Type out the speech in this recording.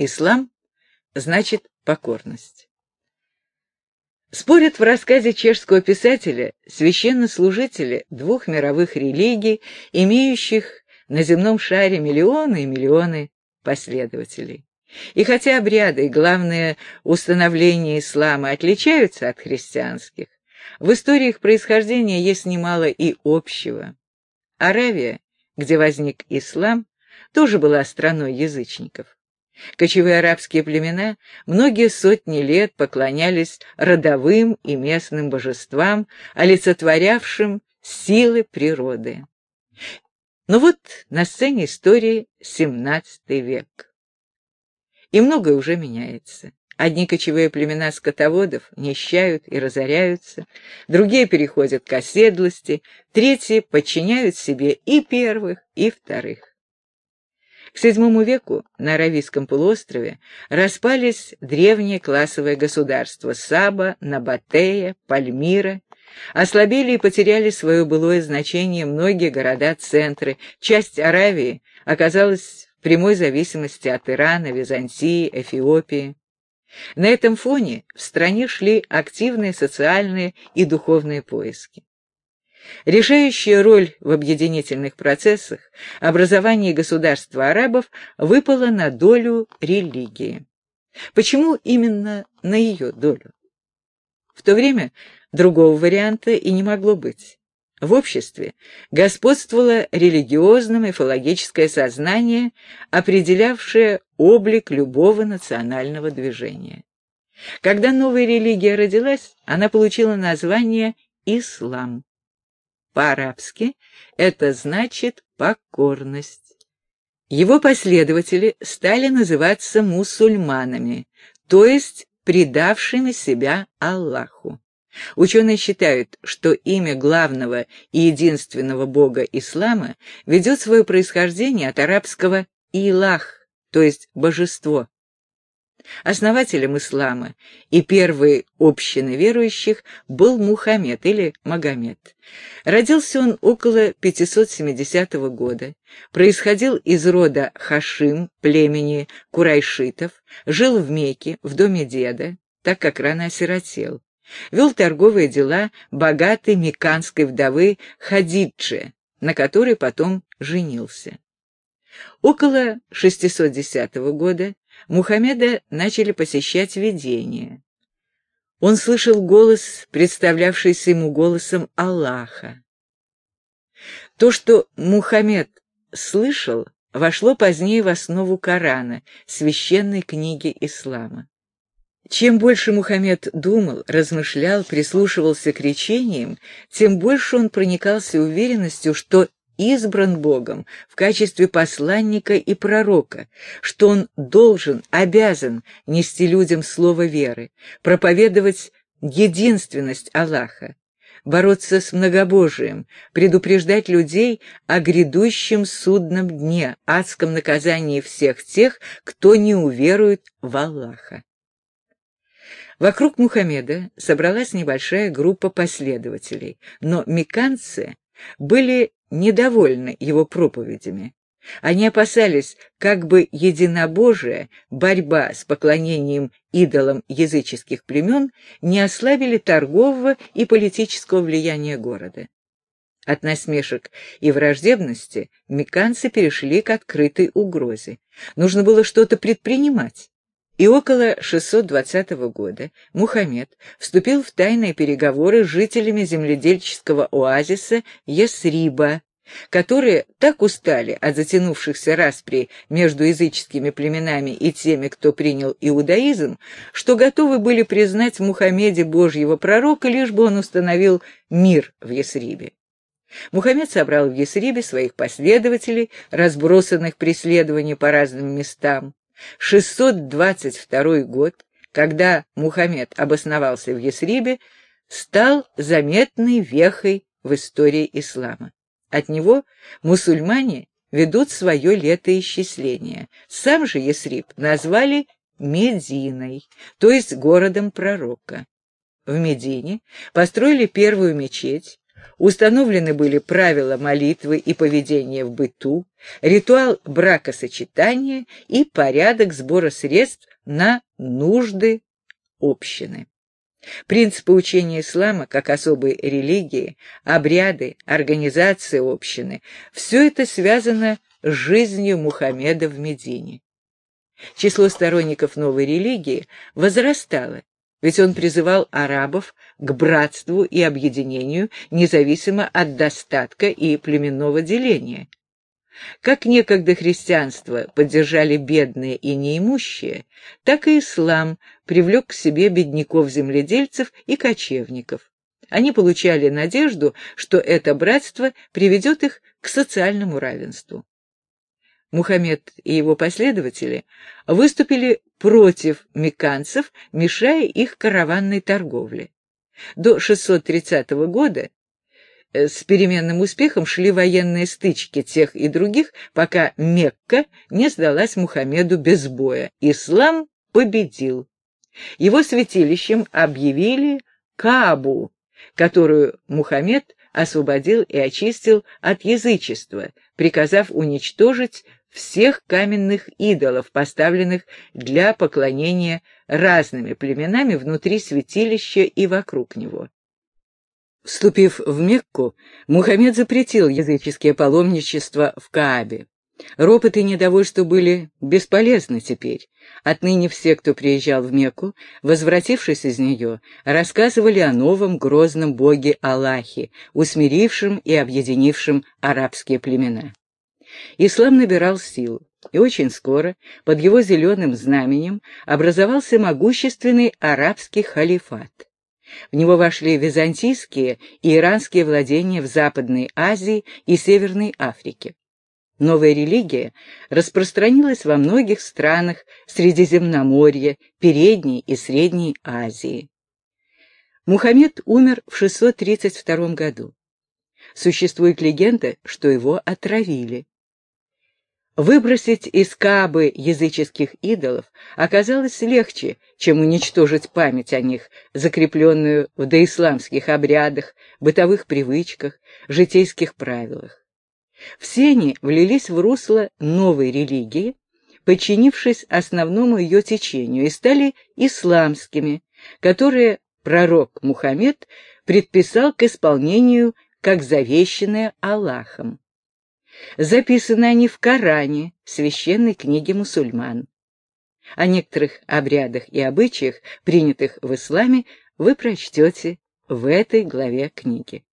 Ислам значит покорность. Спорят в рассказе чешского писателя священнослужители двух мировых религий, имеющих на земном шаре миллионы и миллионы последователей. И хотя обряды и главное установление ислама отличаются от христианских, в истории их происхождения есть немало и общего. Аравия, где возник ислам, тоже была страной язычников. Кочевые арабские племена многие сотни лет поклонялись родовым и местным божествам, олицетворявшим силы природы. Но вот на сцене истории XVII век. И многое уже меняется. Одни кочевые племена скотоводов нищают и разоряются, другие переходят к оседлости, третьи подчиняют себе и первых, и вторых. К VII веку на Аравийском полуострове распались древние классовые государства Саба, Набатея, Пальмира. Ослабели и потеряли свое былое значение многие города-центры. Часть Аравии оказалась в прямой зависимости от Ирана, Византии, Эфиопии. На этом фоне в стране шли активные социальные и духовные поиски. Решающая роль в объединительных процессах образования государства арабов выпала на долю религии. Почему именно на ее долю? В то время другого варианта и не могло быть. В обществе господствовало религиозно-мифологическое сознание, определявшее облик любого национального движения. Когда новая религия родилась, она получила название «Ислам». По-арабски это значит покорность. Его последователи стали называться мусульманами, то есть предавшими себя Аллаху. Ученые считают, что имя главного и единственного бога ислама ведет свое происхождение от арабского «илах», то есть «божество». Основателем ислама и первой общины верующих был Мухаммед или Магомед. Родился он около 570 года, происходил из рода Хашим, племени Курайшитов, жил в Мекке, в доме деда, так как рано осиротел. Вел торговые дела богатой меканской вдовы Хадиджи, на которой потом женился. Около 610 года Мухаммеда начали посещать видения. Он слышал голос, представлявшийся ему голосом Аллаха. То, что Мухаммед слышал, вошло позднее в основу Корана, священной книги ислама. Чем больше Мухаммед думал, размышлял, прислушивался к речениям, тем больше он проникался уверенностью, что избран Богом в качестве посланника и пророка, что он должен, обязан нести людям слово веры, проповедовать единственность Аллаха, бороться с многобожием, предупреждать людей о грядущем судном дне, адском наказании всех тех, кто не уверует в Аллаха. Вокруг Мухаммеда собралась небольшая группа последователей, но меканцы были недовольны его проповедями. Они опасались, как бы единобожие, борьба с поклонением идолам языческих племен не ослабили торгового и политического влияния города. От насмешек и враждебности меканцы перешли к открытой угрозе. Нужно было что-то предпринимать. И около 620 года Мухаммед вступил в тайные переговоры с жителями земледельческого оазиса Ясриба, которые так устали от затянувшихся распри между языческими племенами и теми, кто принял иудаизм, что готовы были признать Мухаммеде Божьего пророка, лишь бы он установил мир в Ясрибе. Мухаммед собрал в Ясрибе своих последователей, разбросанных при следовании по разным местам. 622 год, когда Мухаммед обосновался в Ясрибе, стал заметной вехой в истории ислама. От него мусульмане ведут свое летоисчисление. Сам же Ясриб назвали Мединой, то есть городом пророка. В Медине построили первую мечеть, Установлены были правила молитвы и поведения в быту, ритуал бракосочетания и порядок сбора средств на нужды общины. Принципы учения ислама, как особой религии, обряды, организация общины – все это связано с жизнью Мухаммеда в Медине. Число сторонников новой религии возрастало, ведь он призывал арабов к братству и объединению независимо от достатка и племенного деления. Как некогда христианство поддержали бедные и неимущие, так и ислам привлек к себе бедняков-земледельцев и кочевников. Они получали надежду, что это братство приведет их к социальному равенству. Мухаммед и его последователи выступили против мекканцев, мешая их караванной торговле. До 630 года э, с переменным успехом шли военные стычки тех и других, пока Мекка не сдалась Мухаммеду без боя. Ислам победил. Его святилищем объявили Каабу, которую Мухаммед освободил и очистил от язычества, приказав уничтожить всех каменных идолов, поставленных для поклонения разными племенами внутри святилища и вокруг него. Вступив в Мекку, Мухаммед запретил языческое паломничество в Каабе. Ропот и недовольство были бесполезны теперь. Отныне все, кто приезжал в Мекку, возвратившись из нее, рассказывали о новом грозном боге Аллахе, усмирившем и объединившем арабские племена. Ислам набирал силу, и очень скоро под его зеленым знаменем образовался могущественный арабский халифат. В него вошли византийские и иранские владения в Западной Азии и Северной Африке. Новая религия распространилась во многих странах Средиземноморья, Передней и Средней Азии. Мухаммед умер в 632 году. Существует легенда, что его отравили. Выбросить из Каабы языческих идолов оказалось легче, чем уничтожить память о них, закрепленную в доисламских обрядах, бытовых привычках, житейских правилах. Все они влились в русло новой религии, подчинившись основному ее течению, и стали исламскими, которые пророк Мухаммед предписал к исполнению как завещанное Аллахом. Записаны они в Коране, священной книге мусульман. О некоторых обрядах и обычаях, принятых в исламе, вы прочтете в этой главе книги.